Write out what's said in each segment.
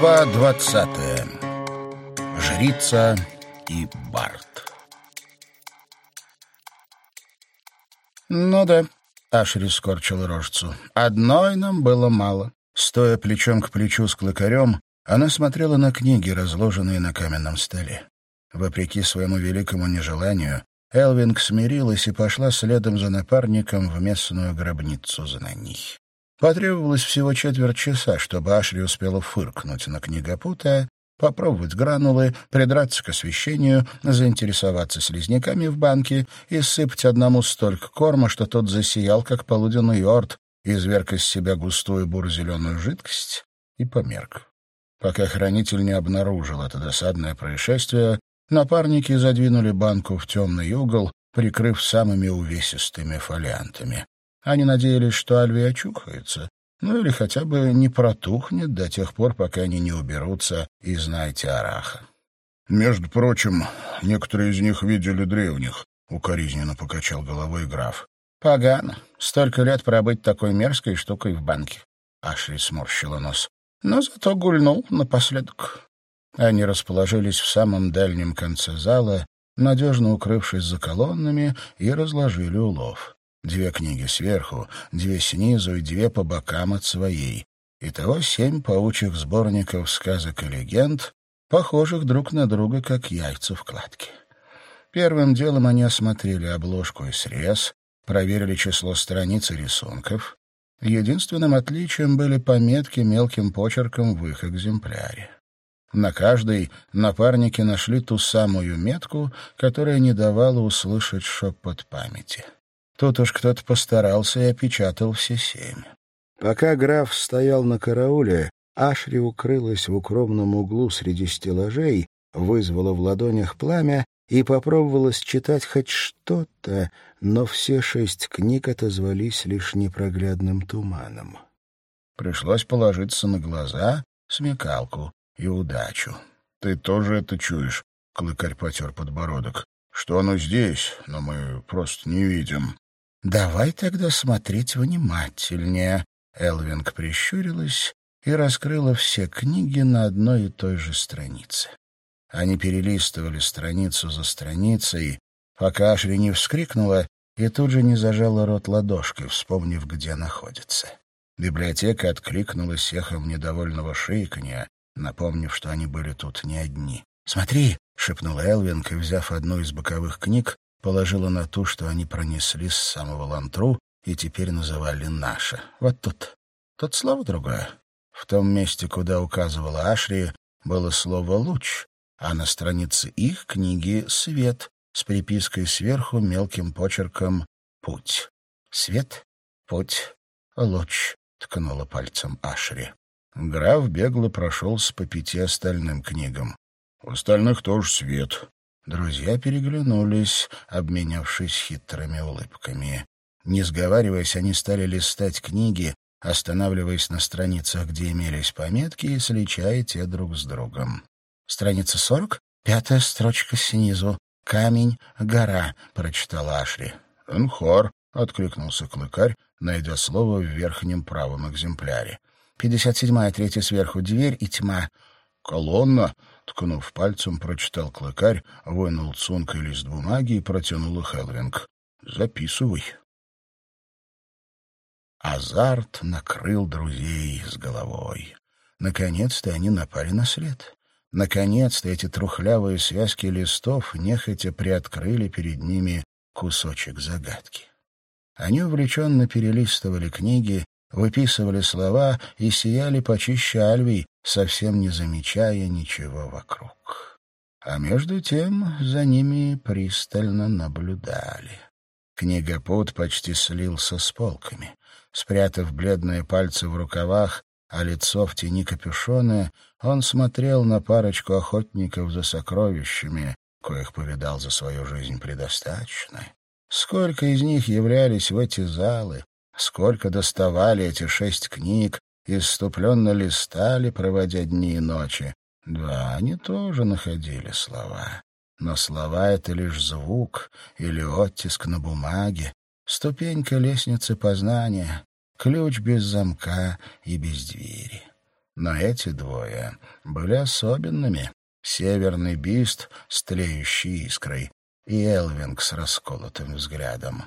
Глава двадцатая. Жрица и Барт. «Ну да», — Ашри скорчил рожцу, — «одной нам было мало». Стоя плечом к плечу с клыкарем, она смотрела на книги, разложенные на каменном столе. Вопреки своему великому нежеланию, Элвинг смирилась и пошла следом за напарником в местную гробницу знаний. Потребовалось всего четверть часа, чтобы Ашри успела фыркнуть на книгопута, попробовать гранулы, придраться к освещению, заинтересоваться слизняками в банке и сыпать одному столько корма, что тот засиял, как полуденный орд, изверг из себя густую бур-зеленую жидкость и померк. Пока хранитель не обнаружил это досадное происшествие, Напарники задвинули банку в темный угол, прикрыв самыми увесистыми фолиантами. Они надеялись, что Альви очухается, ну или хотя бы не протухнет до тех пор, пока они не уберутся из Найти-Араха. «Между прочим, некоторые из них видели древних», — укоризненно покачал головой граф. «Погано. Столько лет пробыть такой мерзкой штукой в банке». Ашри сморщила нос. «Но зато гульнул напоследок. Они расположились в самом дальнем конце зала, надежно укрывшись за колоннами, и разложили улов. Две книги сверху, две снизу и две по бокам от своей. Итого семь паучьих сборников сказок и легенд, похожих друг на друга, как яйца в кладке. Первым делом они осмотрели обложку и срез, проверили число страниц и рисунков. Единственным отличием были пометки мелким почерком в их экземпляре. На каждой напарники нашли ту самую метку, которая не давала услышать шепот памяти. Тут уж кто-то постарался и опечатал все семь. Пока граф стоял на карауле, Ашри укрылась в укромном углу среди стеллажей, вызвала в ладонях пламя и попробовала считать хоть что-то, но все шесть книг отозвались лишь непроглядным туманом. Пришлось положиться на глаза, смекалку и удачу. Ты тоже это чуешь? Клыкарь потер подбородок. Что оно здесь, но мы просто не видим. Давай тогда смотреть внимательнее. Элвинг прищурилась и раскрыла все книги на одной и той же странице. Они перелистывали страницу за страницей, пока Ашри не вскрикнула и тут же не зажала рот ладошкой, вспомнив, где находится. Библиотека откликнулась эхом недовольного шиканья, напомнив, что они были тут не одни. «Смотри!» — шепнула Элвинг и, взяв одну из боковых книг, положила на ту, что они пронесли с самого лантру и теперь называли «наша». Вот тут. Тут слово другое. В том месте, куда указывала Ашри, было слово «луч», а на странице их книги «свет» с припиской сверху мелким почерком «путь». «Свет», «путь», «луч», — ткнула пальцем Ашри. Граф бегло прошелся по пяти остальным книгам. У остальных тоже свет. Друзья переглянулись, обменявшись хитрыми улыбками. Не сговариваясь, они стали листать книги, останавливаясь на страницах, где имелись пометки, и сличая те друг с другом. «Страница сорок, пятая строчка снизу. Камень, гора», — прочитала Ашри. «Энхор», — откликнулся клыкарь, найдя слово в верхнем правом экземпляре. Пятьдесят седьмая, третья сверху, дверь и тьма. «Колонна!» — ткнув пальцем, прочитал клыкарь, вынул цункой лист бумаги и протянул их Элвинг. «Записывай». Азарт накрыл друзей с головой. Наконец-то они напали на след. Наконец-то эти трухлявые связки листов нехотя приоткрыли перед ними кусочек загадки. Они увлеченно перелистывали книги, выписывали слова и сияли почище Альвий, совсем не замечая ничего вокруг. А между тем за ними пристально наблюдали. Книгопут почти слился с полками. Спрятав бледные пальцы в рукавах, а лицо в тени капюшона, он смотрел на парочку охотников за сокровищами, коих повидал за свою жизнь предостаточно. Сколько из них являлись в эти залы, Сколько доставали эти шесть книг, иступленно листали, проводя дни и ночи. Да, они тоже находили слова. Но слова — это лишь звук или оттиск на бумаге, ступенька лестницы познания, ключ без замка и без двери. Но эти двое были особенными. Северный бист с тлеющей искрой и Элвинг с расколотым взглядом.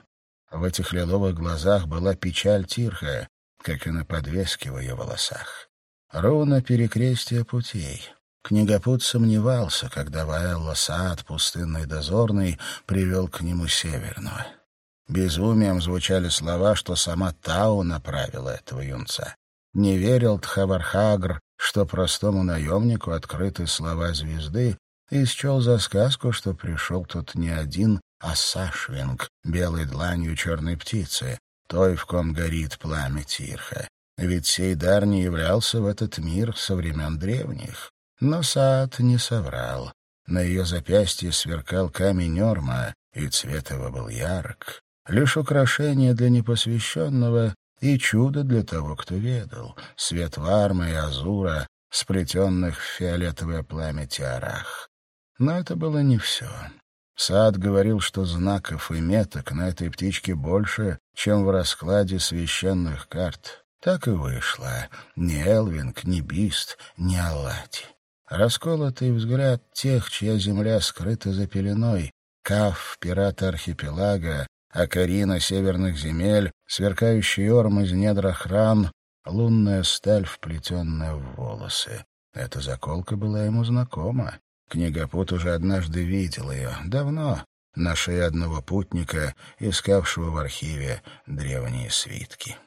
В этих лиловых глазах была печаль Тирха, как и на подвеске в ее волосах. Руна перекрестия путей. Книгопут сомневался, когда Ваэлла Саад, пустынный дозорный, привел к нему Северного. Безумием звучали слова, что сама Тау направила этого юнца. Не верил Тхавархагр, что простому наемнику открыты слова звезды, и счел за сказку, что пришел тут не один, а Сашвинг, белой дланью черной птицы, той, в ком горит пламя Тирха. Ведь сей дар не являлся в этот мир со времен древних. Но Саад не соврал. На ее запястье сверкал камень Орма, и цвет его был ярок. Лишь украшение для непосвященного и чудо для того, кто ведал. Свет вармы и азура, сплетенных в фиолетовое пламя тиарах. Но это было не все. Сад говорил, что знаков и меток на этой птичке больше, чем в раскладе священных карт. Так и вышло. Ни Элвинг, ни Бист, ни Аллати. Расколотый взгляд тех, чья земля скрыта за пеленой, Каф, пират архипелага, Акарина северных земель, сверкающий орм из недр охран, лунная сталь, вплетенная в волосы. Эта заколка была ему знакома. Книгопут уже однажды видел ее, давно, на шее одного путника, искавшего в архиве древние свитки.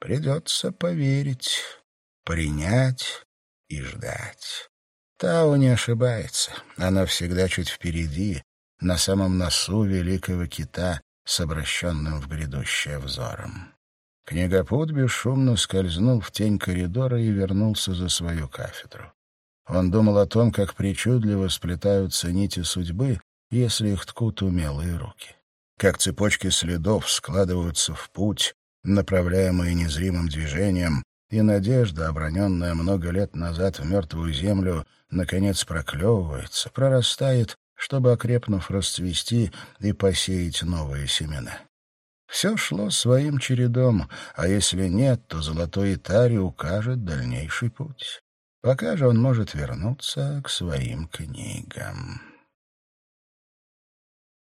Придется поверить, принять и ждать. Тау не ошибается. Она всегда чуть впереди, на самом носу великого кита, с обращенным в грядущее взором. Книгопут бесшумно скользнул в тень коридора и вернулся за свою кафедру. Он думал о том, как причудливо сплетаются нити судьбы, если их ткут умелые руки. Как цепочки следов складываются в путь, направляемые незримым движением, и надежда, оброненная много лет назад в мертвую землю, наконец проклевывается, прорастает, чтобы, окрепнув, расцвести и посеять новые семена. Все шло своим чередом, а если нет, то золотой Итари укажет дальнейший путь. Пока же он может вернуться к своим книгам.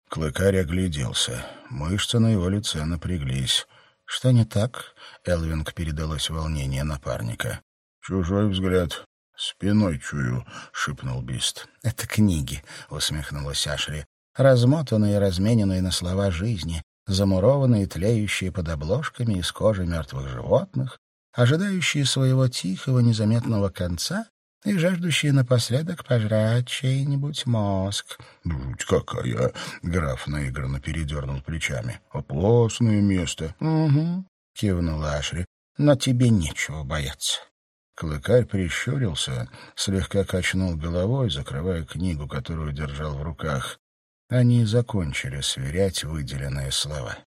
Клыкарь огляделся. Мышцы на его лице напряглись. «Что не так?» — Элвинг передалось волнение напарника. «Чужой взгляд. Спиной чую», — шепнул Бист. «Это книги», — усмехнулась Ашри. «Размотанные и размененные на слова жизни, замурованные, тлеющие под обложками из кожи мертвых животных, ожидающие своего тихого, незаметного конца и жаждущие напоследок пожрать чей-нибудь мозг. — Жуть какая! — граф наигранно передернул плечами. — Опасное место. — Угу, — кивнула Ашри. — Но тебе нечего бояться. Клыкарь прищурился, слегка качнул головой, закрывая книгу, которую держал в руках. Они закончили сверять выделенные слова.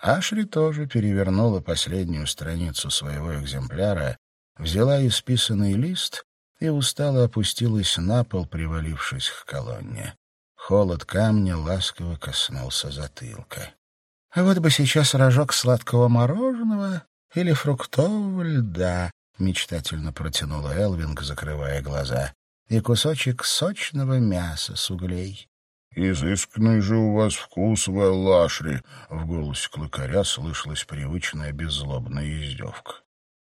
Ашри тоже перевернула последнюю страницу своего экземпляра, взяла исписанный лист и устало опустилась на пол, привалившись к колонне. Холод камня ласково коснулся затылка. — А вот бы сейчас рожок сладкого мороженого или фруктового льда, — мечтательно протянула Элвинг, закрывая глаза, — и кусочек сочного мяса с углей. «Изысканный же у вас вкус, Вэллашри!» — в голосе клыкаря слышалась привычная беззлобная издевка.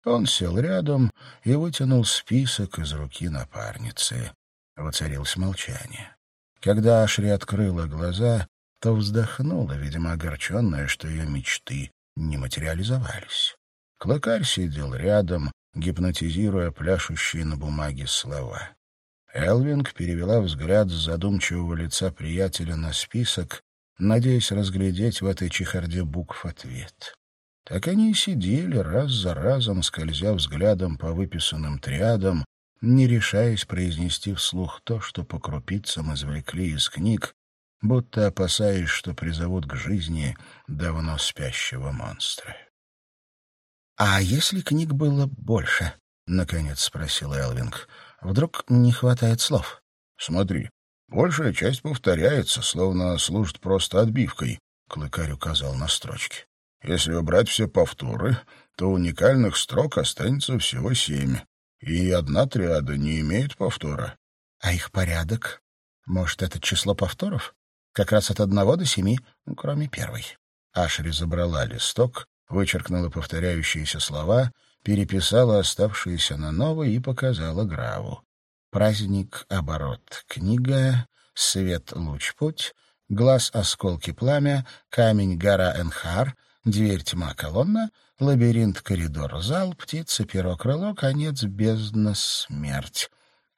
Он сел рядом и вытянул список из руки напарницы. Воцарилось молчание. Когда Ашри открыла глаза, то вздохнула, видимо, огорченная, что ее мечты не материализовались. Клыкарь сидел рядом, гипнотизируя пляшущие на бумаге слова. Элвинг перевела взгляд с задумчивого лица приятеля на список, надеясь разглядеть в этой чехарде букв ответ. Так они и сидели, раз за разом, скользя взглядом по выписанным триадам, не решаясь произнести вслух то, что по крупицам извлекли из книг, будто опасаясь, что призовут к жизни давно спящего монстра. «А если книг было больше?» — наконец спросил Элвинг. Вдруг не хватает слов. Смотри, большая часть повторяется, словно служит просто отбивкой, Клыкарь указал на строчки. Если убрать все повторы, то уникальных строк останется всего семь. и одна триада не имеет повтора. А их порядок? Может, это число повторов? Как раз от одного до семи, ну, кроме первой. Ашри забрала листок, вычеркнула повторяющиеся слова, переписала оставшиеся на новый и показала Граву. Праздник, оборот, книга, свет, луч, путь, глаз, осколки, пламя, камень, гора, энхар, дверь, тьма, колонна, лабиринт, коридор, зал, птица, перо, крыло, конец, бездна, смерть.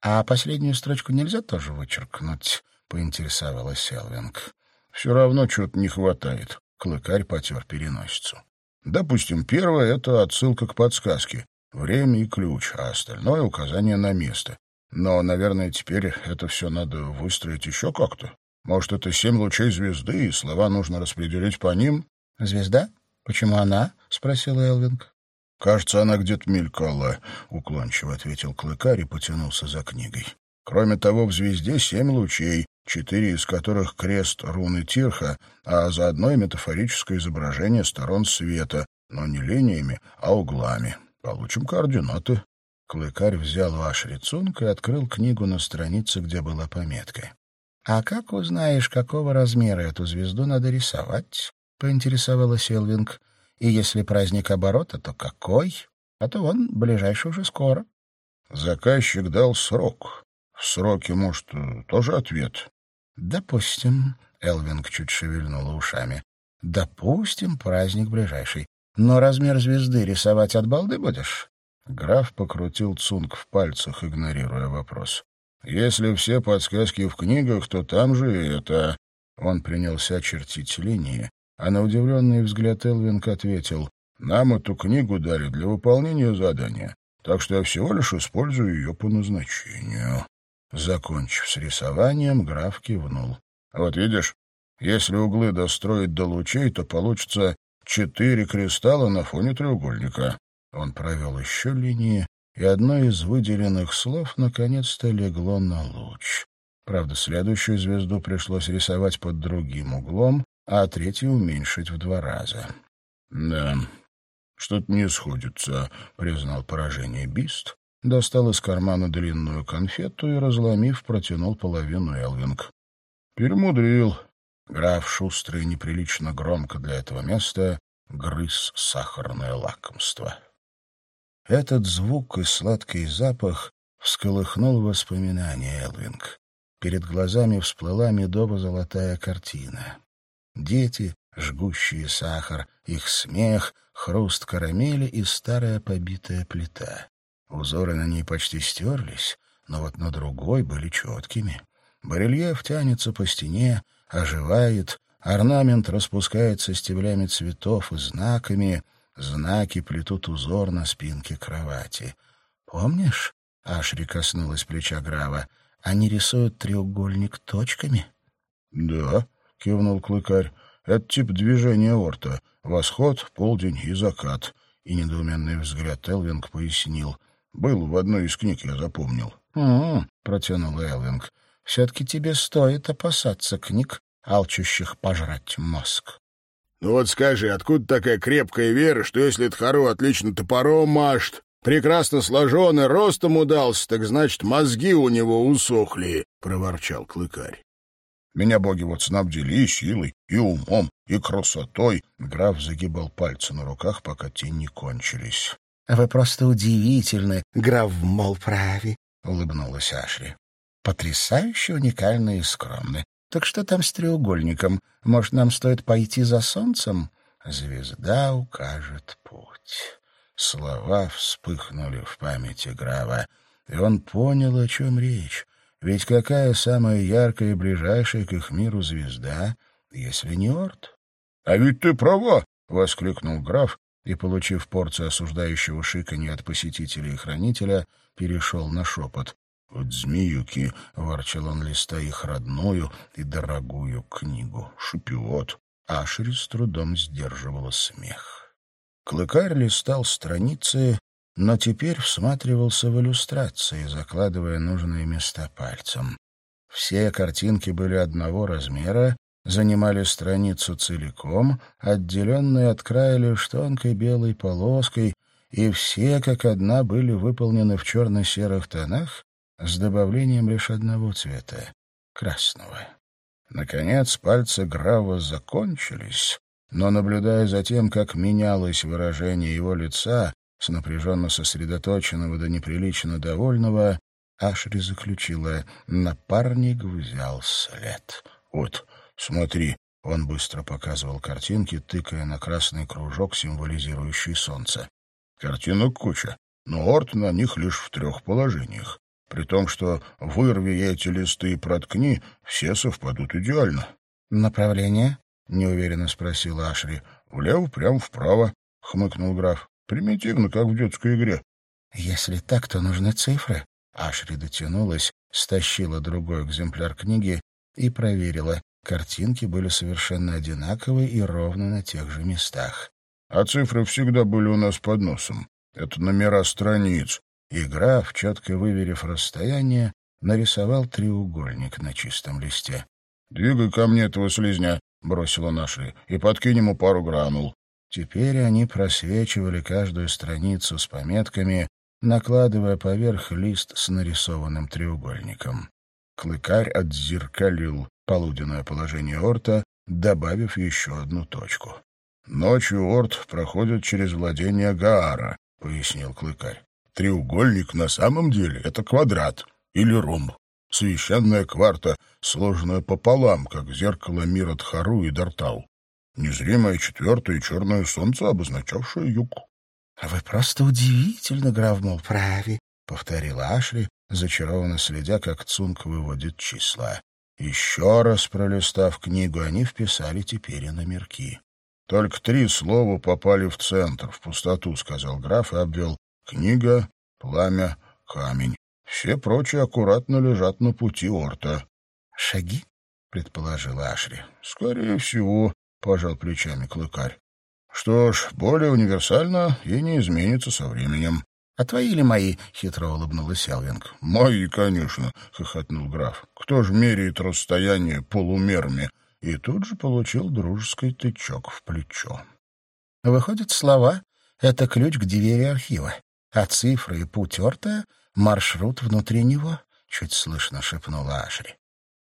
А последнюю строчку нельзя тоже вычеркнуть? — поинтересовалась Элвинг. — Все равно чего-то не хватает. Клыкарь потер переносицу. Допустим, первое — это отсылка к подсказке. Время и ключ, а остальное — указание на место. Но, наверное, теперь это все надо выстроить еще как-то. Может, это семь лучей звезды, и слова нужно распределить по ним? — Звезда? Почему она? — спросил Элвинг. — Кажется, она где-то мелькала, — уклончиво ответил Клыкарь и потянулся за книгой. Кроме того, в звезде семь лучей, четыре из которых крест руны Тирха, а заодно и метафорическое изображение сторон света, но не линиями, а углами. Получим координаты. Клыкарь взял ваш рисунок и открыл книгу на странице, где была пометка. «А как узнаешь, какого размера эту звезду надо рисовать?» — поинтересовалась Элвинг. «И если праздник оборота, то какой? А то он ближайший уже скоро». Заказчик дал срок. В сроке, может, тоже ответ? Допустим, Элвинг чуть шевельнула ушами. Допустим, праздник ближайший. Но размер звезды рисовать от балды будешь? Граф покрутил цунг в пальцах, игнорируя вопрос. Если все подсказки в книгах, то там же это... Он принялся чертить линии, а на удивленный взгляд Элвинг ответил, «Нам эту книгу дали для выполнения задания, так что я всего лишь использую ее по назначению». Закончив с рисованием, граф кивнул. «Вот видишь, если углы достроить до лучей, то получится четыре кристалла на фоне треугольника». Он провел еще линии, и одно из выделенных слов наконец-то легло на луч. Правда, следующую звезду пришлось рисовать под другим углом, а третью уменьшить в два раза. «Да, что-то не сходится», — признал поражение Бист, достал из кармана длинную конфету и, разломив, протянул половину Элвинг. Перемудрил. Граф шустрый неприлично громко для этого места грыз сахарное лакомство. Этот звук и сладкий запах всколыхнул воспоминания Элвинг. Перед глазами всплыла медово-золотая картина. Дети, жгущие сахар, их смех, хруст карамели и старая побитая плита. Узоры на ней почти стерлись, но вот на другой были четкими. Барельеф тянется по стене, оживает, орнамент распускается стеблями цветов и знаками, знаки плетут узор на спинке кровати. «Помнишь?» — Ашри коснулась плеча Грава. «Они рисуют треугольник точками?» «Да», — кивнул Клыкарь. «Это тип движения орта. Восход, полдень и закат». И недоуменный взгляд Элвинг пояснил. Был в одной из книг, я запомнил. «М-м-м», протянул Элвинг. «Все-таки тебе стоит опасаться книг, алчущих пожрать мозг». «Ну вот скажи, откуда такая крепкая вера, что если Тхару отлично топором машет, прекрасно сложен и ростом удался, так значит, мозги у него усохли?» — проворчал Клыкарь. «Меня боги вот снабдили и силой, и умом, и красотой». Граф загибал пальцы на руках, пока те не кончились. «Вы просто удивительны, граф Молправи», — улыбнулась Ашли. «Потрясающе уникальны и скромны. Так что там с треугольником? Может, нам стоит пойти за солнцем?» «Звезда укажет путь». Слова вспыхнули в памяти Грава, и он понял, о чем речь. Ведь какая самая яркая и ближайшая к их миру звезда, если не Орд? — А ведь ты права! — воскликнул граф и, получив порцию осуждающего шиканья от посетителя и хранителя, перешел на шепот. «Вот змеюки!» — ворчал он, листа их родную и дорогую книгу. «Шипиот!» Ашри с трудом сдерживала смех. Клыкарь листал страницы, но теперь всматривался в иллюстрации, закладывая нужные места пальцем. Все картинки были одного размера занимали страницу целиком, отделенные от края лишь тонкой белой полоской, и все как одна были выполнены в черно-серых тонах с добавлением лишь одного цвета — красного. Наконец пальцы Грава закончились, но, наблюдая за тем, как менялось выражение его лица, с напряженно сосредоточенного до неприлично довольного, Ашри заключила, напарник взял след. «Вот, смотри», — он быстро показывал картинки, тыкая на красный кружок, символизирующий солнце. «Картинок куча, но орд на них лишь в трех положениях. При том, что вырви эти листы и проткни, все совпадут идеально». «Направление?» — неуверенно спросила Ашри. «Влево, прямо вправо», — хмыкнул граф. «Примитивно, как в детской игре». «Если так, то нужны цифры». Ашри дотянулась, стащила другой экземпляр книги и проверила. Картинки были совершенно одинаковые и ровно на тех же местах. «А цифры всегда были у нас под носом. Это номера страниц». И граф, четко выверив расстояние, нарисовал треугольник на чистом листе. «Двигай ко мне этого слизня», — бросила наши, — «и подкинь ему пару гранул». Теперь они просвечивали каждую страницу с пометками, накладывая поверх лист с нарисованным треугольником. Клыкарь отзеркалил полуденное положение орта, добавив еще одну точку. «Ночью орт проходит через владение Гаара», — пояснил Клыкарь. «Треугольник на самом деле — это квадрат или ромб священная кварта, сложенная пополам, как зеркало мира Тхару и Дартау. Незримое четвертое черное солнце, обозначавшее юг. — Вы просто удивительно, граф Молправи, — повторила Ашри, зачарованно следя, как Цунг выводит числа. Еще раз пролистав книгу, они вписали теперь и номерки. — Только три слова попали в центр, в пустоту, — сказал граф и обвел. Книга, пламя, камень. Все прочие аккуратно лежат на пути Орта. — Шаги? — предположила Ашри. — Скорее всего, — пожал плечами клыкарь. — Что ж, более универсально и не изменится со временем. — А твои или мои? — хитро улыбнулась Элвинг. — Мои, конечно, — хохотнул граф. — Кто ж меряет расстояние полумерами? И тут же получил дружеский тычок в плечо. — Выходит, слова — это ключ к двери архива, а цифры и путь Орта маршрут внутри него, — чуть слышно шепнула Ашри.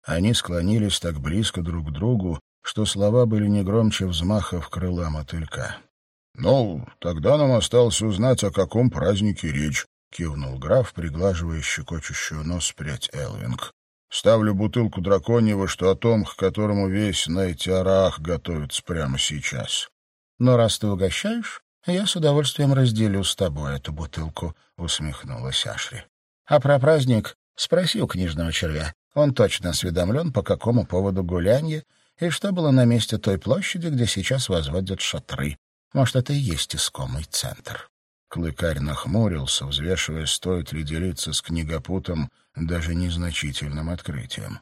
Они склонились так близко друг к другу, что слова были не громче взмахов крыла мотылька. — Ну, тогда нам осталось узнать, о каком празднике речь, — кивнул граф, приглаживая щекочущую нос прядь Элвинг. — Ставлю бутылку драконьего, что о том, к которому весь Найтиарах готовится прямо сейчас. — Но раз ты угощаешь, я с удовольствием разделю с тобой эту бутылку, — усмехнулась Ашри. — А про праздник спроси у книжного червя. Он точно осведомлен, по какому поводу гулянье и что было на месте той площади, где сейчас возводят шатры. Может, это и есть искомый центр. Клыкарь нахмурился, взвешивая, стоит ли делиться с книгопутом даже незначительным открытием.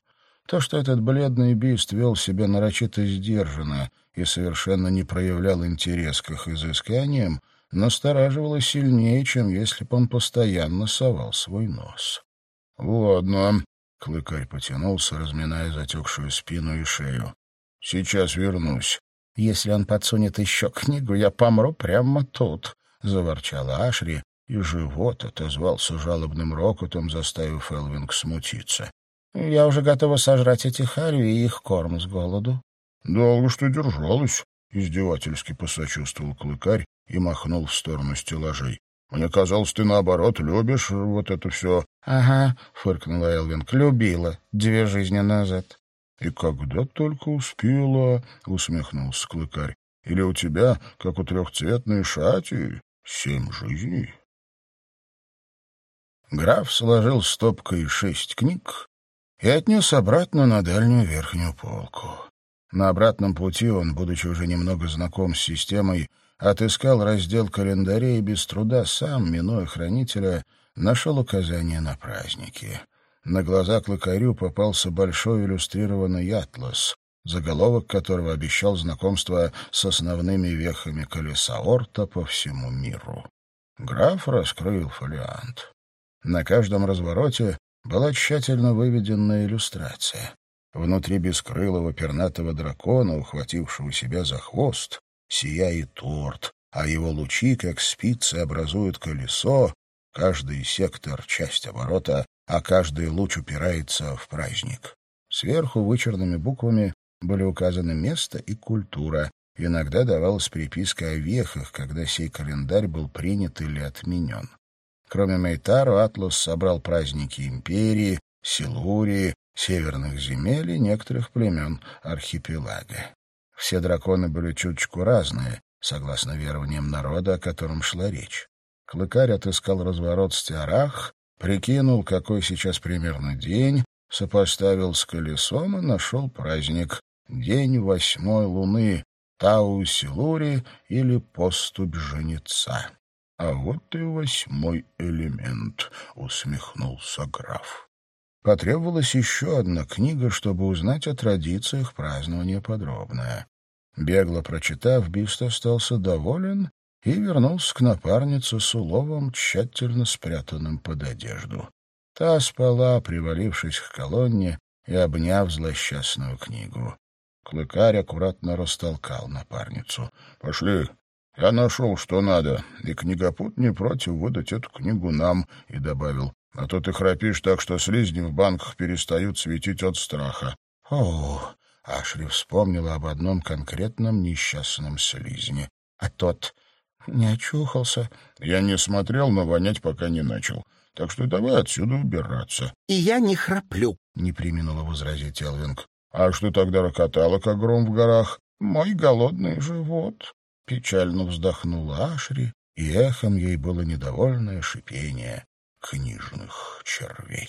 То, что этот бледный бист вел себя нарочито сдержанно и совершенно не проявлял интерес к их изысканиям, настораживало сильнее, чем если бы он постоянно совал свой нос. — Ладно, — клыкарь потянулся, разминая затекшую спину и шею. — Сейчас вернусь. — Если он подсунет еще книгу, я помру прямо тут, — заворчала Ашри, и живот отозвался жалобным рокотом, заставив Элвинг смутиться. — Я уже готова сожрать эти харю и их корм с голоду. — Долго что держалась, — издевательски посочувствовал клыкарь и махнул в сторону стеллажей. «Мне казалось, ты, наоборот, любишь вот это все». «Ага», — фыркнула Элвинг, — «любила две жизни назад». «И когда только успела», — усмехнулся клыкарь. «Или у тебя, как у трехцветной шати, семь жизней?» Граф сложил стопкой шесть книг и отнес обратно на дальнюю верхнюю полку. На обратном пути он, будучи уже немного знаком с системой, отыскал раздел календарей и без труда сам, минуя хранителя, нашел указания на праздники. На глаза клыкарю попался большой иллюстрированный атлас, заголовок которого обещал знакомство с основными вехами колеса Орта по всему миру. Граф раскрыл фолиант. На каждом развороте была тщательно выведенная иллюстрация. Внутри бескрылого пернатого дракона, ухватившего себя за хвост, сияет торт, а его лучи, как спицы, образуют колесо, каждый сектор — часть оборота, а каждый луч упирается в праздник. Сверху вычерными буквами были указаны место и культура. Иногда давалась приписка о вехах, когда сей календарь был принят или отменен. Кроме Мейтару, Атлас собрал праздники империи, Силурии, северных земель и некоторых племен архипелага. Все драконы были чуточку разные, согласно верованиям народа, о котором шла речь. Клыкарь отыскал разворот с Тиарах, прикинул, какой сейчас примерно день, сопоставил с колесом и нашел праздник — день восьмой луны, Тау-Силури или поступь женица. — А вот и восьмой элемент, — усмехнулся граф. Потребовалась еще одна книга, чтобы узнать о традициях празднования подробное. Бегло прочитав, Бист остался доволен и вернулся к напарнице с уловом, тщательно спрятанным под одежду. Та спала, привалившись к колонне и обняв злосчастную книгу. Клыкарь аккуратно растолкал напарницу. — Пошли. Я нашел, что надо, и книгопут не против выдать эту книгу нам, — и добавил. А то ты храпишь так, что слизни в банках перестают светить от страха. — О, Ашри вспомнила об одном конкретном несчастном слизне. А тот не очухался. — Я не смотрел, но вонять пока не начал. Так что давай отсюда убираться. — И я не храплю, — не применула возразить Элвинг. — А что тогда рокотало, как гром в горах? — Мой голодный живот. Печально вздохнула Ашри, и эхом ей было недовольное шипение книжных червей.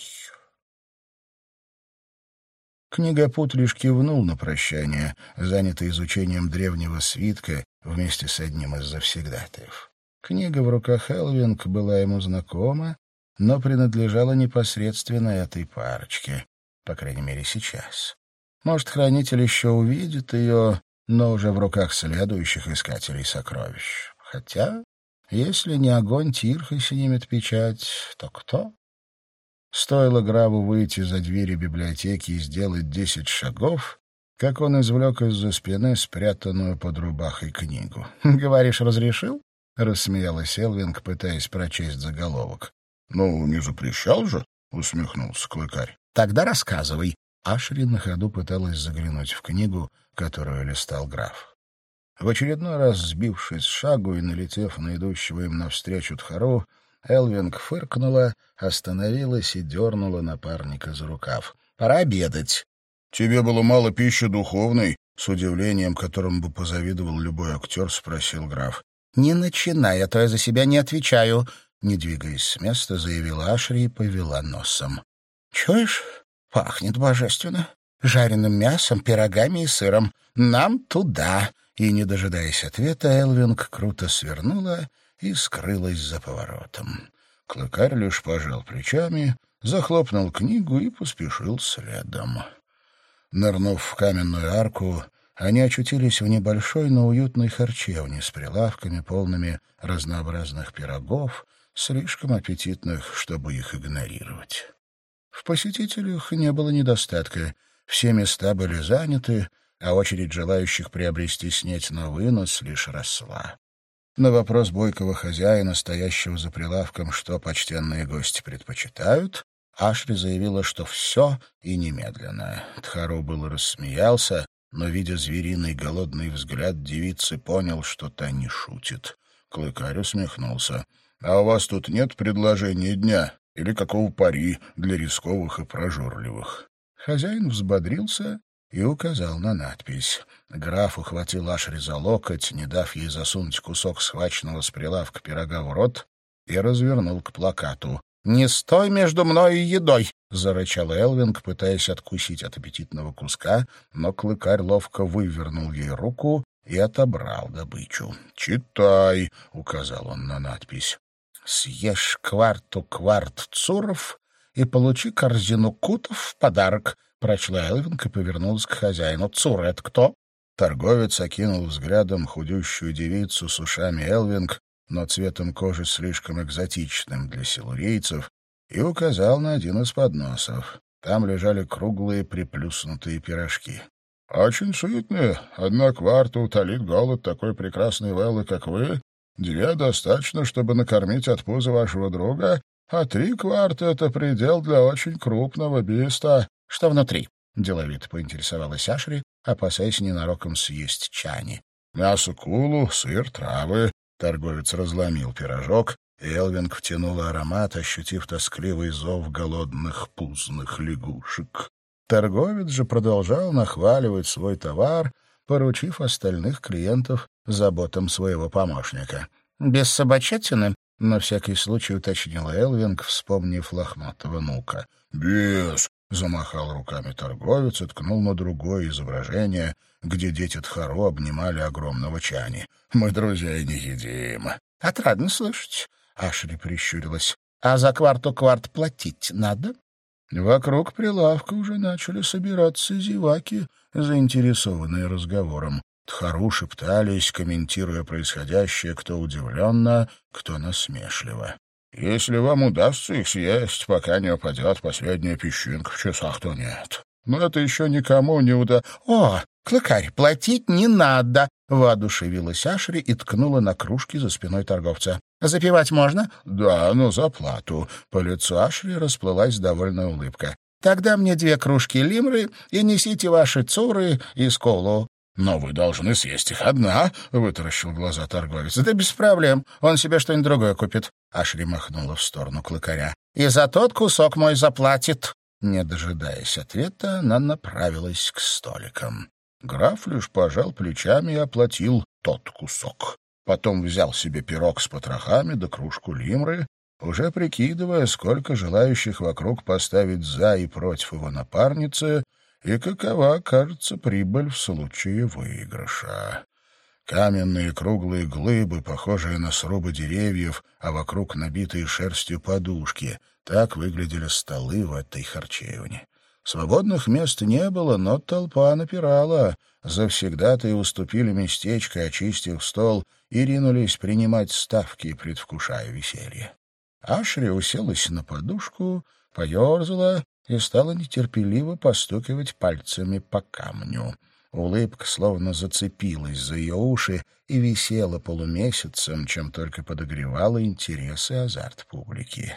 Книгопут лишь кивнул на прощание, занятый изучением древнего свитка вместе с одним из завсегдатаев. Книга в руках Элвинг была ему знакома, но принадлежала непосредственно этой парочке, по крайней мере, сейчас. Может, хранитель еще увидит ее, но уже в руках следующих искателей сокровищ. Хотя если не огонь Тирха снимет печать, то кто? Стоило Граву выйти за двери библиотеки и сделать десять шагов, как он извлек из-за спины спрятанную под рубахой книгу. «Говоришь, разрешил?» — рассмеялась Элвинг, пытаясь прочесть заголовок. «Ну, не запрещал же?» — усмехнулся Клыкарь. «Тогда рассказывай». Ашри на ходу пыталась заглянуть в книгу, которую листал граф. В очередной раз сбившись с шагу и налетев на идущего им навстречу Тхару, Элвинг фыркнула, остановилась и дернула напарника за рукав. «Пора обедать». «Тебе было мало пищи духовной?» С удивлением, которым бы позавидовал любой актер, спросил граф. «Не начинай, а то я за себя не отвечаю», — не двигаясь с места, заявила Ашри и повела носом. «Чуешь? Пахнет божественно. Жареным мясом, пирогами и сыром. Нам туда!» и, не дожидаясь ответа, Элвинг круто свернула и скрылась за поворотом. Клыкарь лишь пожал плечами, захлопнул книгу и поспешил следом. Нырнув в каменную арку, они очутились в небольшой, но уютной харчевне с прилавками, полными разнообразных пирогов, слишком аппетитных, чтобы их игнорировать. В посетителях не было недостатка. Все места были заняты, а очередь желающих приобрести снеть на вынос лишь росла. На вопрос бойкого хозяина, стоящего за прилавком, что почтенные гости предпочитают, Ашри заявила, что все и немедленно. Тхару был рассмеялся, но, видя звериный голодный взгляд девицы, понял, что та не шутит. Клыкарь усмехнулся. — А у вас тут нет предложения дня или какого пари для рисковых и прожорливых? Хозяин взбодрился и указал на надпись. Граф ухватил Ашри за локоть, не дав ей засунуть кусок схваченного с прилавка пирога в рот, и развернул к плакату. «Не стой между мной и едой!» — зарычал Элвинг, пытаясь откусить от аппетитного куска, но клыкарь ловко вывернул ей руку и отобрал добычу. «Читай!» — указал он на надпись. «Съешь кварту кварт цуров и получи корзину кутов в подарок», Прочла Элвинг и повернулась к хозяину. «Цур, это кто?» Торговец окинул взглядом худющую девицу с ушами Элвинг, но цветом кожи слишком экзотичным для силурейцев, и указал на один из подносов. Там лежали круглые приплюснутые пирожки. «Очень сытные, одна кварта утолит голод такой прекрасной Веллы, как вы, Две достаточно, чтобы накормить от пуза вашего друга, а три кварта — это предел для очень крупного биста. — Что внутри? — деловито поинтересовалась Ашри, опасаясь ненароком съесть чани. — Мясо кулу, сыр, травы. Торговец разломил пирожок, и Элвинг втянул аромат, ощутив тоскливый зов голодных пузных лягушек. Торговец же продолжал нахваливать свой товар, поручив остальных клиентов заботам своего помощника. «Без собачатины?» — на всякий случай уточнил Элвинг, вспомнив лохматого нука. «Без!» — замахал руками торговец и ткнул на другое изображение, где дети Тхаро обнимали огромного чани. «Мы друзей не едим». «Отрадно слышать», — Ашри прищурилась. «А за кварту кварт платить надо?» Вокруг прилавка уже начали собираться зеваки, заинтересованные разговором. Тхару шептались, комментируя происходящее, кто удивленно, кто насмешливо. «Если вам удастся их съесть, пока не упадет последняя песчинка в часах, то нет. Но это еще никому не уда...» «О, клыкарь, платить не надо!» — воодушевилась Ашри и ткнула на кружки за спиной торговца. «Запивать можно?» «Да, но за плату». По лицу Ашри расплылась довольная улыбка. «Тогда мне две кружки лимры и несите ваши цуры из колу». «Но вы должны съесть их одна», — вытаращил глаза торговец. «Это без проблем. Он себе что-нибудь другое купит». Ашри махнула в сторону клыкаря. «И за тот кусок мой заплатит». Не дожидаясь ответа, она направилась к столикам. Граф лишь пожал плечами и оплатил тот кусок. Потом взял себе пирог с потрохами да кружку лимры, уже прикидывая, сколько желающих вокруг поставить за и против его напарницы, и какова кажется прибыль в случае выигрыша. Каменные круглые глыбы, похожие на срубы деревьев, а вокруг набитые шерстью подушки. Так выглядели столы в этой харчевне. Свободных мест не было, но толпа напирала. Завсегда-то и уступили местечко, очистив стол, и ринулись принимать ставки, предвкушая веселье. Ашри уселась на подушку, поерзала и стала нетерпеливо постукивать пальцами по камню. Улыбка словно зацепилась за ее уши и висела полумесяцем, чем только подогревала интерес и азарт публики.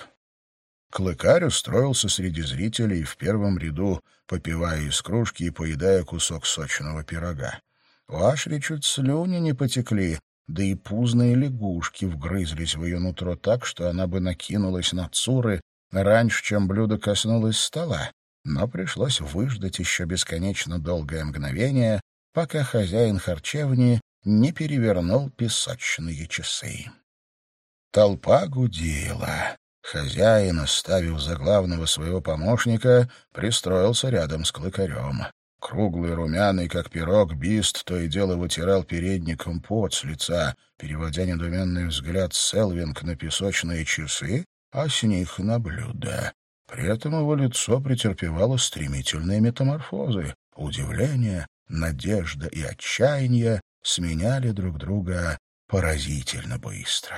Клыкарь устроился среди зрителей в первом ряду, попивая из кружки и поедая кусок сочного пирога. У Ашри чуть слюни не потекли, да и пузные лягушки вгрызлись в ее нутро так, что она бы накинулась на цуры раньше, чем блюдо коснулось стола, но пришлось выждать еще бесконечно долгое мгновение, пока хозяин харчевни не перевернул песочные часы. Толпа гудела. Хозяин, оставив за главного своего помощника, пристроился рядом с клыкарем. Круглый, румяный, как пирог, бист то и дело вытирал передником пот с лица, переводя недоуменный взгляд Селвинг на песочные часы, а с них на блюдо. При этом его лицо претерпевало стремительные метаморфозы. Удивление, надежда и отчаяние сменяли друг друга поразительно быстро.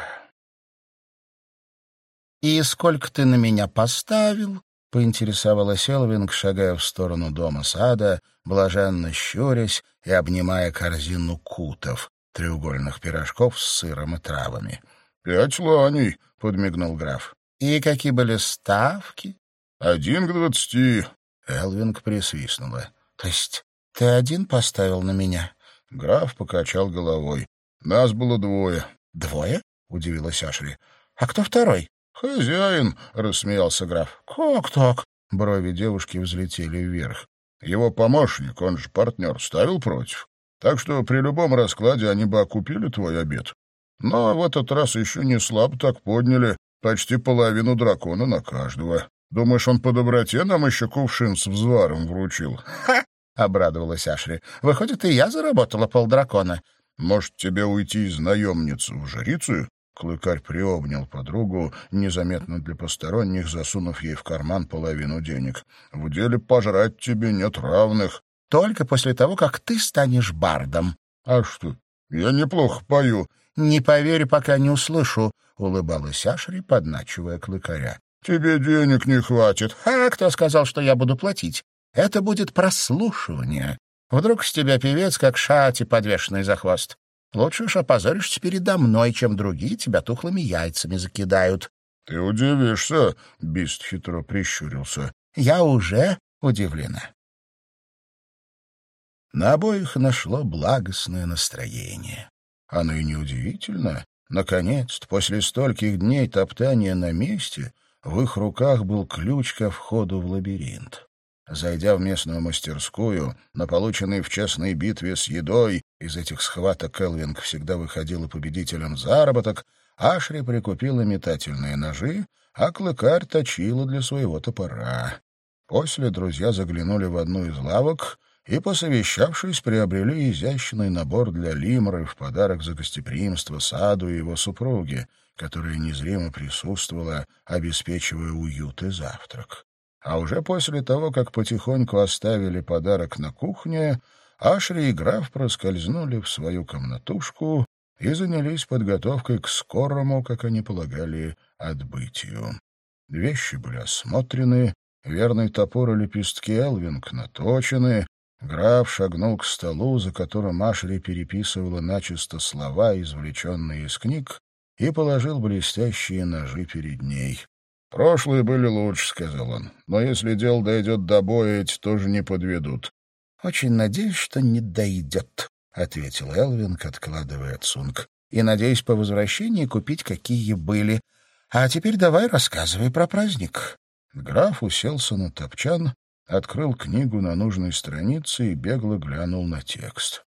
«И сколько ты на меня поставил?» — поинтересовалась Элвинг, шагая в сторону дома сада, блаженно щурясь и обнимая корзину кутов, треугольных пирожков с сыром и травами. «Пять ланей», — подмигнул граф. «И какие были ставки?» «Один к двадцати». Элвинг присвистнула. «То есть ты один поставил на меня?» Граф покачал головой. «Нас было двое». «Двое?» — удивилась Ашри. «А кто второй?» «Хозяин», — рассмеялся граф. «Как так?» Брови девушки взлетели вверх. «Его помощник, он же партнер, ставил против. Так что при любом раскладе они бы окупили твой обед. Но в этот раз еще не слабо так подняли, Почти половину дракона на каждого. Думаешь, он по доброте нам еще кувшин с взваром вручил? Ха! — обрадовалась Ашри. — Выходит, и я заработала полдракона. — Может, тебе уйти из наемницы в жрицу? Клыкарь приобнял подругу, незаметно для посторонних, засунув ей в карман половину денег. — В деле пожрать тебе нет равных. — Только после того, как ты станешь бардом. — А что? Я неплохо пою. — Не поверю, пока не услышу. — улыбалась Ашри, подначивая клыкаря. — Тебе денег не хватит. — А кто сказал, что я буду платить? Это будет прослушивание. Вдруг с тебя певец, как шати, подвешенный за хвост. Лучше уж опозоришься передо мной, чем другие тебя тухлыми яйцами закидают. — Ты удивишься, — Бист хитро прищурился. — Я уже удивлена. На обоих нашло благостное настроение. Оно и неудивительно. Наконец-то, после стольких дней топтания на месте, в их руках был ключ ко входу в лабиринт. Зайдя в местную мастерскую, на полученной в честной битве с едой, из этих схваток Элвинг всегда выходила победителем заработок, Ашри прикупила метательные ножи, а клыкарь точила для своего топора. После друзья заглянули в одну из лавок и, посовещавшись, приобрели изящный набор для Лимры в подарок за гостеприимство саду и его супруге, которая незримо присутствовала, обеспечивая уют и завтрак. А уже после того, как потихоньку оставили подарок на кухне, Ашри и граф проскользнули в свою комнатушку и занялись подготовкой к скорому, как они полагали, отбытию. Вещи были осмотрены, верный топор и лепестки Элвинг наточены, Граф шагнул к столу, за которым Ашри переписывала начисто слова, извлеченные из книг, и положил блестящие ножи перед ней. «Прошлые были лучше», — сказал он. «Но если дело дойдет до боя, эти тоже не подведут». «Очень надеюсь, что не дойдет», — ответил Элвинг, откладывая цунг. «И надеюсь по возвращении купить, какие были. А теперь давай рассказывай про праздник». Граф уселся на топчан открыл книгу на нужной странице и бегло глянул на текст.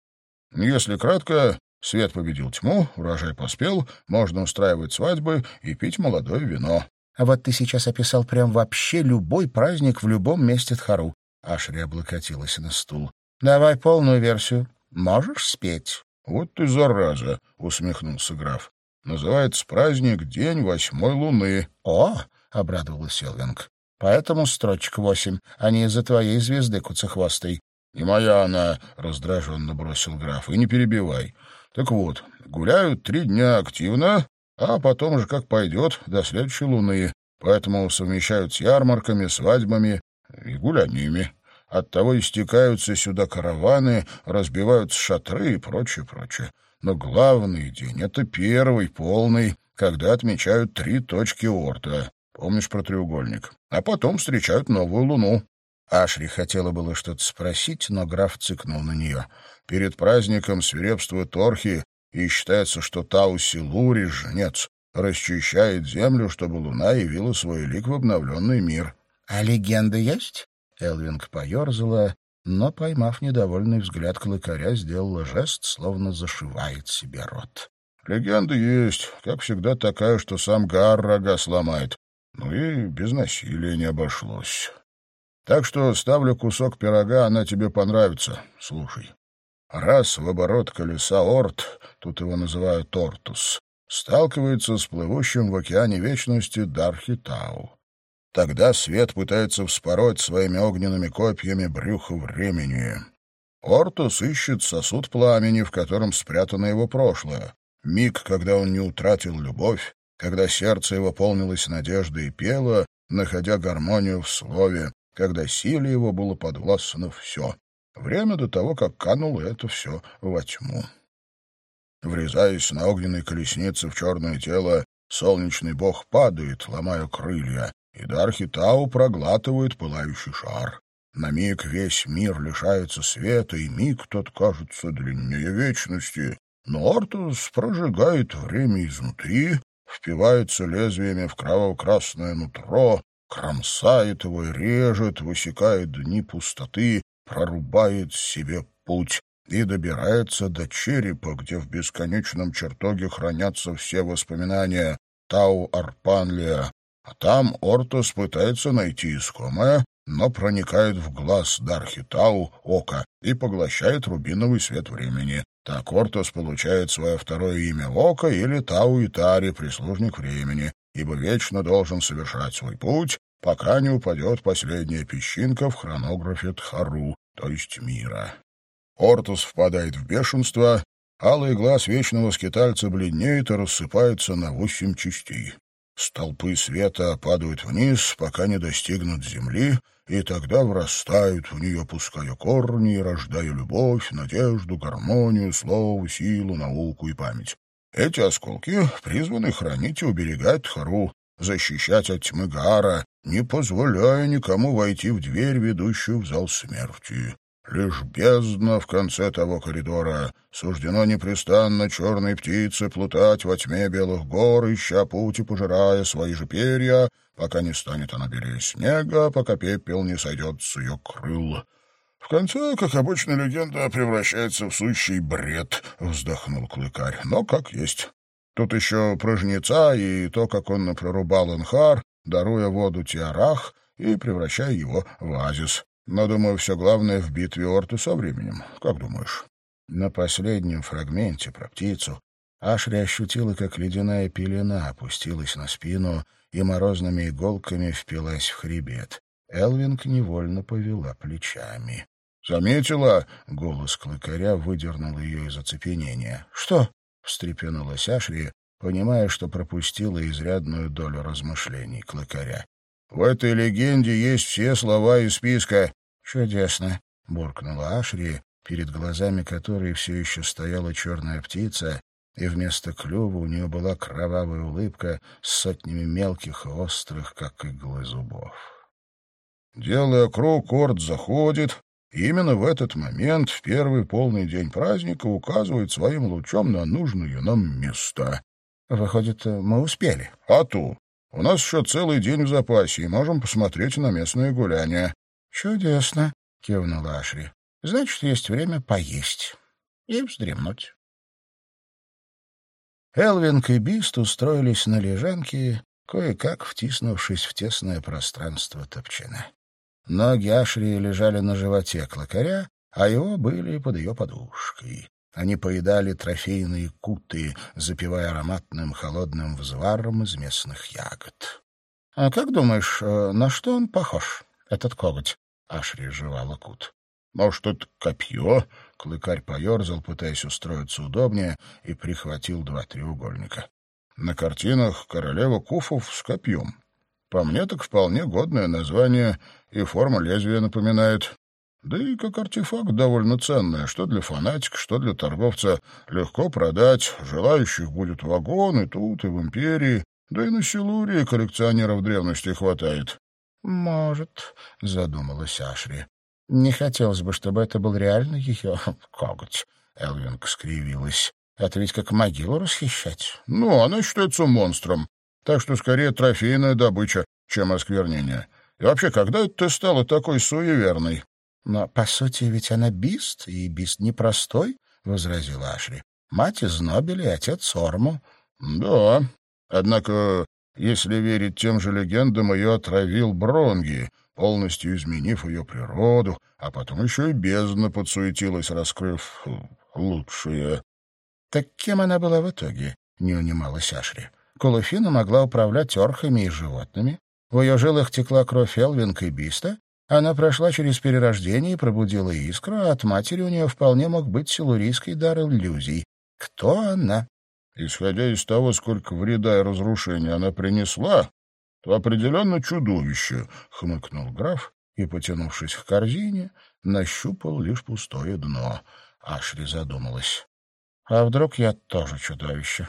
Если кратко, свет победил тьму, урожай поспел, можно устраивать свадьбы и пить молодое вино. А вот ты сейчас описал прям вообще любой праздник в любом месте Тхару. Ашри облокотилась на стул. Давай полную версию. Можешь спеть? Вот ты зараза, усмехнулся граф. Называется праздник День восьмой луны. О, обрадовалась Элвинг. Поэтому строчек восемь, а не из-за твоей звезды куцехвостой. — Не моя она, — раздраженно бросил граф, — и не перебивай. Так вот, гуляют три дня активно, а потом же как пойдет до следующей луны, поэтому совмещают с ярмарками, свадьбами и гуляниями. Оттого истекаются сюда караваны, разбиваются шатры и прочее, прочее. Но главный день — это первый, полный, когда отмечают три точки орта. Помнишь про треугольник? А потом встречают новую луну. Ашри хотела было что-то спросить, но граф цыкнул на нее. Перед праздником свирепствуют орхи, и считается, что Тауси Лури, жнец, расчищает землю, чтобы луна явила свой лик в обновленный мир. — А легенда есть? Элвинг поерзала, но, поймав недовольный взгляд клыкаря, сделала жест, словно зашивает себе рот. — Легенда есть, как всегда такая, что сам Гар рога сломает. Ну и без насилия не обошлось. Так что ставлю кусок пирога, она тебе понравится. Слушай. Раз в оборот колеса Орт, тут его называют Тортус, сталкивается с плывущим в океане вечности Дархитау. Тогда свет пытается вспороть своими огненными копьями брюхо времени. Ортус ищет сосуд пламени, в котором спрятано его прошлое. Миг, когда он не утратил любовь, когда сердце его полнилось надеждой и пело, находя гармонию в слове, когда силе его было подвластно все. Время до того, как кануло это все во тьму. Врезаясь на огненной колеснице в черное тело, солнечный бог падает, ломая крылья, и Дархитау проглатывает пылающий шар. На миг весь мир лишается света, и миг тот кажется длиннее вечности. Но Ортус прожигает время изнутри, впивается лезвиями в кроваво-красное нутро, кромсает его и режет, высекает дни пустоты, прорубает себе путь и добирается до черепа, где в бесконечном чертоге хранятся все воспоминания Тау Арпанлия. А там Ортос пытается найти искомое, но проникает в глаз Дархи Тау, ока, и поглощает рубиновый свет времени. Так Ортос получает свое второе имя Ока или Тау-Итари, прислужник времени, ибо вечно должен совершать свой путь, пока не упадет последняя песчинка в хронографе Тхару, то есть мира. Ортос впадает в бешенство, алый глаз вечного скитальца бледнеет и рассыпается на восемь частей. Столпы света падают вниз, пока не достигнут земли, и тогда врастают в нее, пуская корни, рождая любовь, надежду, гармонию, слово, силу, науку и память. Эти осколки призваны хранить и уберегать Хару, защищать от тьмы Гара, не позволяя никому войти в дверь, ведущую в зал смерти. Лишь бездна в конце того коридора. Суждено непрестанно черной птице плутать во тьме белых гор, ища путь и пожирая свои же перья, пока не станет она белее снега, пока пепел не сойдет с ее крыл. В конце, как обычно, легенда превращается в сущий бред, — вздохнул клыкарь. Но как есть. Тут еще про и то, как он прорубал Энхар, даруя воду Тиарах и превращая его в оазис. Но, думаю, все главное в битве Орту со временем. Как думаешь? На последнем фрагменте про птицу Ашри ощутила, как ледяная пелена опустилась на спину и морозными иголками впилась в хребет. Элвинг невольно повела плечами. «Заметила?» — голос клыкаря выдернул ее из оцепенения. «Что?» — встрепенулась Ашри, понимая, что пропустила изрядную долю размышлений клыкаря. В этой легенде есть все слова из списка. Чудесно, буркнула Ашри, перед глазами которой все еще стояла черная птица, и вместо клюва у нее была кровавая улыбка с сотнями мелких и острых, как иглы зубов. Делая круг, Орд заходит, и именно в этот момент, в первый полный день праздника, указывает своим лучом на нужные нам места. Выходит, мы успели. А то. У нас еще целый день в запасе, и можем посмотреть на местные гуляния. — Чудесно, — кивнула Ашри. — Значит, есть время поесть и вздремнуть. Элвинг и Бист устроились на лежанке, кое-как втиснувшись в тесное пространство топчина. Ноги Ашри лежали на животе клокаря, а его были под ее подушкой. Они поедали трофейные куты, запивая ароматным холодным взваром из местных ягод. — А как думаешь, э, на что он похож, этот коготь? — Ашри жевала кут. — Может, это копье? — клыкарь поерзал, пытаясь устроиться удобнее, и прихватил два треугольника. На картинах королева Куфов с копьем. По мне так вполне годное название, и форма лезвия напоминает. Да и как артефакт довольно ценный, что для фанатика, что для торговца. Легко продать, желающих будет вагон и тут, и в Империи, да и на Силурии коллекционеров древности хватает. — Может, — задумалась Ашри. — Не хотелось бы, чтобы это был реально ее коготь. Элвинг скривилась. Это ведь как могилу расхищать. Ну, она считается монстром. Так что скорее трофейная добыча, чем осквернение. И вообще, когда это ты стала такой суеверной? Но, по сути, ведь она бист, и бист непростой, — возразила Ашри. Мать из Нобеля и отец Орму. — Да. Однако, если верить тем же легендам, ее отравил Бронги, полностью изменив ее природу, а потом еще и бездна подсуетилась, раскрыв лучшее. — Так кем она была в итоге? — не унималась Ашри. Кулуфина могла управлять орхами и животными. В ее жилах текла кровь Элвинка и Биста, она прошла через перерождение и пробудила искру, а от матери у нее вполне мог быть силурийский дар иллюзий. Кто она? Исходя из того, сколько вреда и разрушения она принесла, то определенно чудовище, — хмыкнул граф и, потянувшись к корзине, нащупал лишь пустое дно. Ашри задумалась. — А вдруг я тоже чудовище?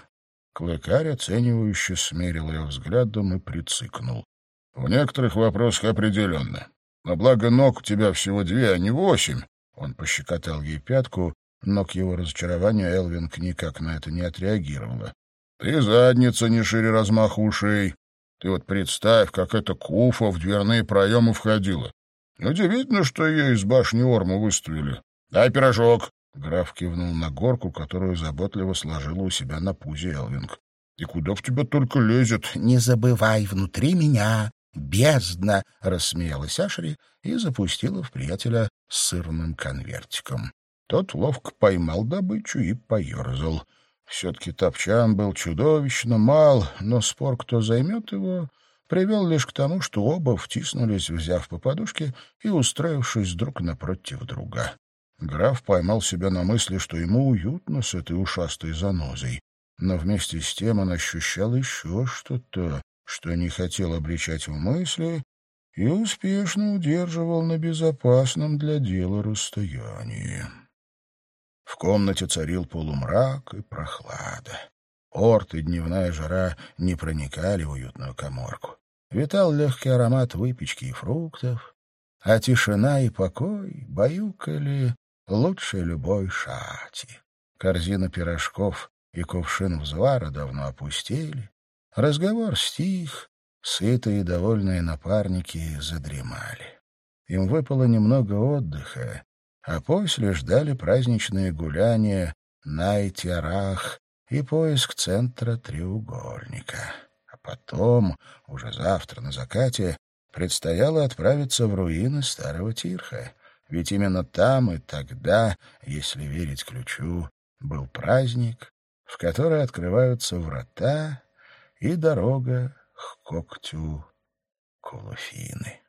Клыкарь оценивающе смерил ее взглядом и прицикнул. — В некоторых вопросах определенно. На благо ног у тебя всего две, а не восемь. Он пощекотал ей пятку, но к его разочарованию Элвинг никак на это не отреагировала. Ты задница не шире размаха ушей. Ты вот представь, как эта куфа в дверные проемы входила. Удивительно, что ее из башни Орму выставили. Дай пирожок. Граф кивнул на горку, которую заботливо сложила у себя на пузе Элвинг. — И куда в тебя только лезет? — Не забывай, внутри меня «Бездна!» — рассмеялась Ашри и запустила в приятеля сырным конвертиком. Тот ловко поймал добычу и поерзал. Все-таки топчан был чудовищно мал, но спор, кто займет его, привел лишь к тому, что оба втиснулись, взяв по подушке и устроившись друг напротив друга. Граф поймал себя на мысли, что ему уютно с этой ушастой занозой, но вместе с тем он ощущал еще что-то, что не хотел обличать в мысли и успешно удерживал на безопасном для дела расстоянии. В комнате царил полумрак и прохлада. Орт и дневная жара не проникали в уютную коморку. Витал легкий аромат выпечки и фруктов, а тишина и покой баюкали лучше любой шати. Корзина пирожков и кувшин взвара давно опустели. Разговор стих, сытые и довольные напарники задремали. Им выпало немного отдыха, а после ждали праздничные гуляния Найтярах и поиск центра треугольника. А потом, уже завтра на закате, предстояло отправиться в руины старого Тирха, ведь именно там и тогда, если верить ключу, был праздник, в который открываются врата и дорога к когтю Кулуфины.